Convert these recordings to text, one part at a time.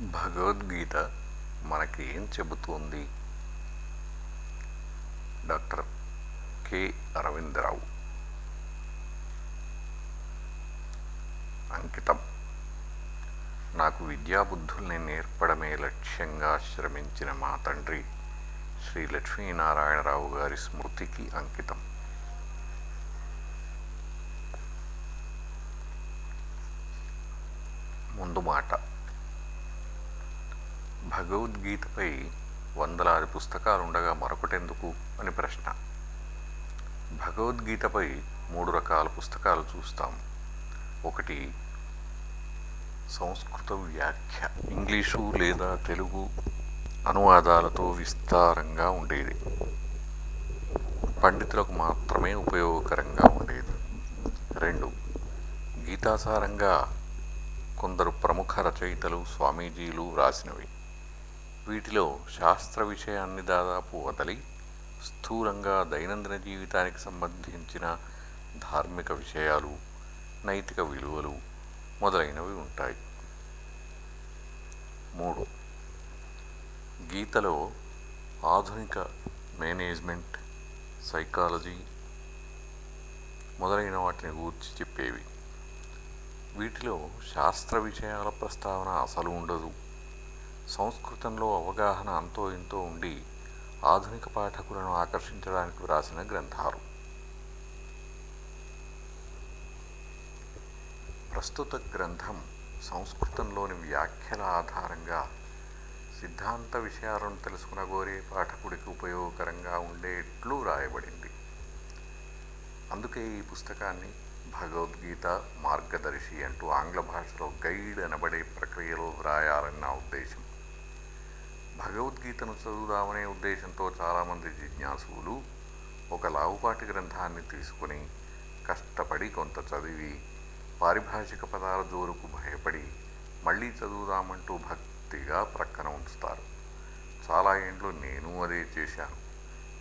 భగవద్గీత మనకి ఏం చెబుతోంది? Doctor K. అరవిందరావు. అంకితం. నాకు విద్యాబుద్ధుల్ని నేర్పడమే లక్ష్యంగా శ్రమించిన మా తండ్రి శ్రీ లక్ష్మీనారాయణరావు గారి స్మృతికి అంకితం. ముందు మాట. భగవద్గీతపై వందలాది పుస్తకాలుండగా మరొకటెందుకు అని ప్రశ్న. భగవద్గీతపై మూడు రకాల పుస్తకాలు చూస్తాం. ఒకటి సంస్కృత వ్యాఖ్య. ఇంగ్లీషు లేదా తెలుగు అనువాదాలతో విస్తారంగా ఉండేది. పండితులకు మాత్రమే ఉపయోగకరంగా ఉండేది. రెండు గీతాసారంగా కొందరు ప్రముఖ రచయితలు స్వామీజీలు రాసినవి. వీటిలో శాస్త్ర విషయాన్ని దాదాపు వదలి స్థూలంగా దైనందిన జీవితానికి సంబంధించిన ధార్మిక విషయాలు నైతిక విలువలు మొదలైనవి ఉంటాయి. మూడు. గీతలో ఆధునిక మేనేజ్మెంట్ సైకాలజీ మొదలైన వాటిని గూర్చి చెప్పేవి. వీటిలో శాస్త్ర విషయాల ప్రస్తావన అసలు ఉండదు. సంస్కృతంలో అవగాహన అంతో ఇంతో ఉండి ఆధునిక పాఠకులను ఆకర్షించడానికి వ్రాసిన గ్రంథాలు. ప్రస్తుత గ్రంథం సంస్కృతంలోని వ్యాఖ్యల ఆధారంగా సిద్ధాంత విషయాలను తెలుసుకునగోరే పాఠకుడికి ఉపయోగకరంగా ఉండేట్లు రాయబడింది అందుకే ఈ పుస్తకాన్ని భగవద్గీత మార్గదర్శి అంటూ ఆంగ్ల భాషలో గైడ్ అనబడే ప్రక్రియలో వ్రాయాలని నా ఉద్దేశం. భగవద్గీతను చదువుదామనే ఉద్దేశంతో చాలామంది జిజ్ఞాసువులు ఒక లావుపాటి గ్రంథాన్ని తీసుకుని కష్టపడి కొంత చదివి పారిభాషిక పదాల జోరుకు భయపడి మళ్ళీ చదువుదామంటూ భక్తిగా ప్రక్కన ఉంచుతారు. చాలా ఏండ్లు నేను అదే చేశాను.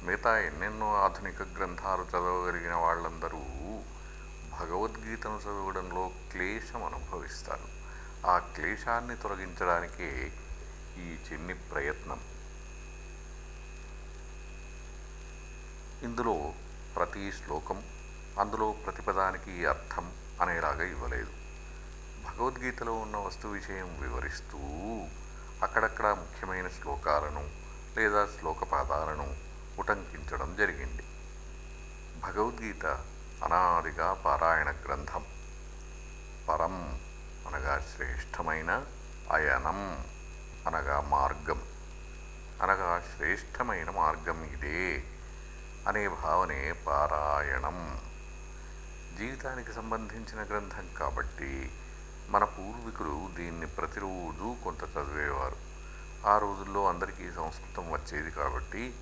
మిగతా ఎన్నెన్నో ఆధునిక గ్రంథాలు చదవగలిగిన వాళ్ళందరూ భగవద్గీతను చదవడంలో క్లేశం అనుభవిస్తారు. ఆ క్లేశాన్ని తొలగించడానికే ఈ చిన్ని ప్రయత్నం. ఇందులో ప్రతి శ్లోకం అందులో ప్రతిపదానికి అర్థం అనేలాగా ఇవ్వలేదు. భగవద్గీతలో ఉన్న వస్తు విషయం వివరిస్తూ అక్కడక్కడ ముఖ్యమైన శ్లోకాలను లేదా శ్లోకపాదాలను ఉటంకించడం జరిగింది. భగవద్గీత అనాదిగా పారాయణ గ్రంథం పరం అనగా శ్రేష్టమైన అయనం. అనగా మార్గం. అనగా శ్రేష్టమైన మార్గం ఇదే అనే భావనే పారాయణం. జీవితానికి సంబంధించిన గ్రంథం కాబట్టి మన పూర్వీకులు దీన్ని ప్రతిరోజు కొంత చదివేవారు. ఆ రోజుల్లో అందరికీ సంస్కృతం వచ్చేది కాబట్టి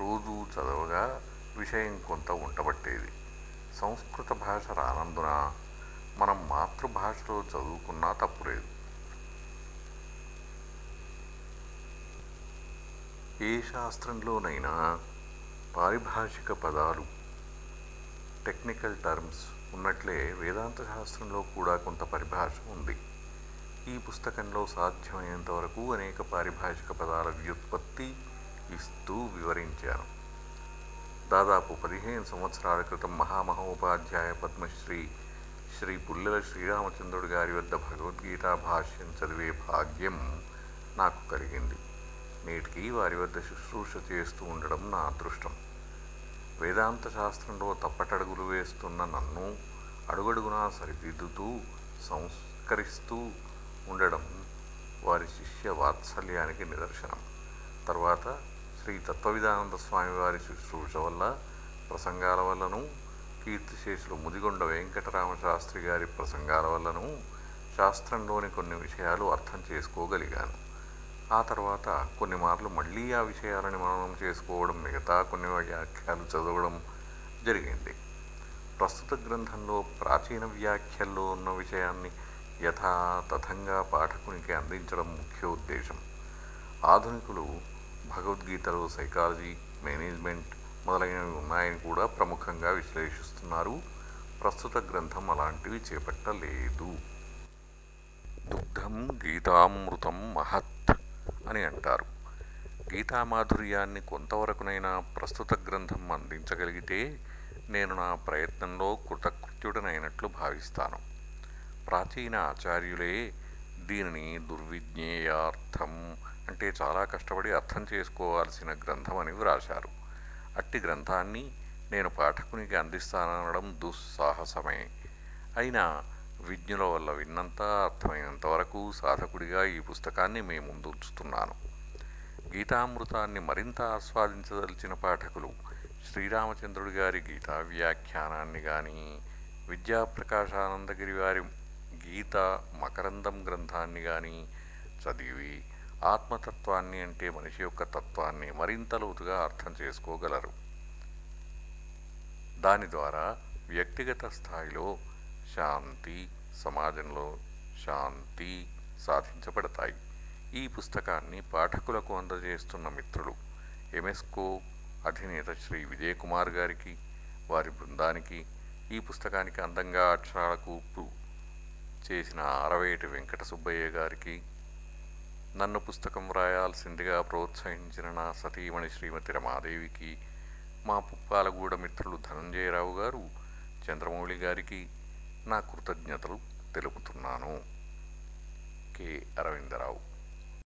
రోజు చదవగా విషయం కొంత ఉంటబట్టేది సంస్కృత భాష రానందున మనం మాతృభాషలో చదువుకున్నా తప్పులేదు. ఏ శాస్త్రంలోనైనా పారిభాషిక పదాలు టెక్నికల్ టర్మ్స్ ఉన్నట్లే వేదాంత శాస్త్రంలో కూడా కొంత పరిభాష ఉంది. ఈ పుస్తకంలో సాధ్యమైనంత వరకు అనేక పారిభాషిక పదాల వ్యుత్పత్తి ఇస్తూ వివరించాను. దాదాపు పదిహేను సంవత్సరాల క్రితం మహామహోపాధ్యాయ పద్మశ్రీ శ్రీ పుల్లెల శ్రీరామచంద్రుడి గారి వద్ద భగవద్గీత భాష్యం చదివే భాగ్యం నాకు కలిగింది. నేటికి వారి వద్ద శుశ్రూష చేస్తూ ఉండడం నా అదృష్టం. వేదాంత శాస్త్రంలో తప్పటడుగులు వేస్తున్న నన్ను అడుగడుగునా సరిదిద్దుతూ సంస్కరిస్తూ ఉండడం వారి శిష్య వాత్సల్యానికి నిదర్శనం. తర్వాత శ్రీ తత్వవిధానంద స్వామి వారి శుశ్రూష వల్ల ప్రసంగాల వల్లను కీర్తిశేషులు ముదిగొండ వెంకటరామ శాస్త్రి గారి ప్రసంగాల వల్లను శాస్త్రంలోని కొన్ని విషయాలు అర్థం చేసుకోగలిగాను. ఆ తర్వాత కొన్ని మార్లు మళ్ళీ ఆ విషయాలని మననం చేసుకోవడం మిగతా కొన్ని వ్యాఖ్యలు చదవడం జరిగింది. ప్రస్తుత గ్రంథంలో ప్రాచీన వ్యాఖ్యల్లో ఉన్న విషయాన్ని యథాతథంగా పాఠకునికి అందించడం ముఖ్య ఉద్దేశం. ఆధునికులు భగవద్గీతలో సైకాలజీ మేనేజ్మెంట్ మొదలైనవి ఉన్నాయని కూడా ప్రముఖంగా విశ్లేషిస్తున్నారు. ప్రస్తుత గ్రంథం అలాంటివి చేపట్టలేదు. దుగ్ధం గీతామృతం మహత్ అని అంటారు. గీతామాధుర్యాన్ని కొంతవరకునైనా ప్రస్తుత గ్రంథం అందించగలిగితే నేను నా ప్రయత్నంలో కృతకృత్యుడనైనట్లు భావిస్తాను. ప్రాచీన ఆచార్యులే దీనిని దుర్విజ్ఞేయార్థం అంటే చాలా కష్టపడి అర్థం చేసుకోవాల్సిన గ్రంథం అని వ్రాశారు. అట్టి గ్రంథాన్ని నేను పాఠకునికి అందిస్తాననడం దుస్సాహసమే. అయినా విజ్ఞుల వల్ల విన్నంత అర్థమైనంత వరకు సాధకుడిగా ఈ పుస్తకాన్ని మీ ముందుంచుతున్నాను. గీతామృతాన్ని మరింత ఆస్వాదించదలిచిన పాఠకులు శ్రీరామచంద్రుడి గారి గీతా వ్యాఖ్యానాన్ని కానీ విద్యాప్రకాశానందగిరి వారి గీత మకరందం గ్రంథాన్ని కానీ చదివి ఆత్మతత్వాన్ని అంటే మనిషి యొక్క తత్వాన్ని మరింత లోతుగా అర్థం చేసుకోగలరు. దాని ద్వారా వ్యక్తిగత స్థాయిలో శాంతి సమాజంలో శాంతి సాధించబడతాయి. ఈ పుస్తకాన్ని పాఠకులకు అందజేస్తున్న మిత్రులు ఎంఎస్కో అధినేత శ్రీ విజయ్ కుమార్ గారికి వారి బృందానికి ఈ పుస్తకానికి అందంగా అక్షరాలకు చేసిన ఆరవేటి వెంకట సుబ్బయ్య గారికి నన్ను పుస్తకం వ్రాయాల్సిందిగా ప్రోత్సహించిన నా సతీమణి శ్రీమతి రమాదేవికి మా పుప్పాలగూడ మిత్రులు ధనంజయరావు గారు చంద్రమౌళి గారికి నా కృతజ్ఞతలు. తెలుపుతున్నాను. కె. అరవిందరావు.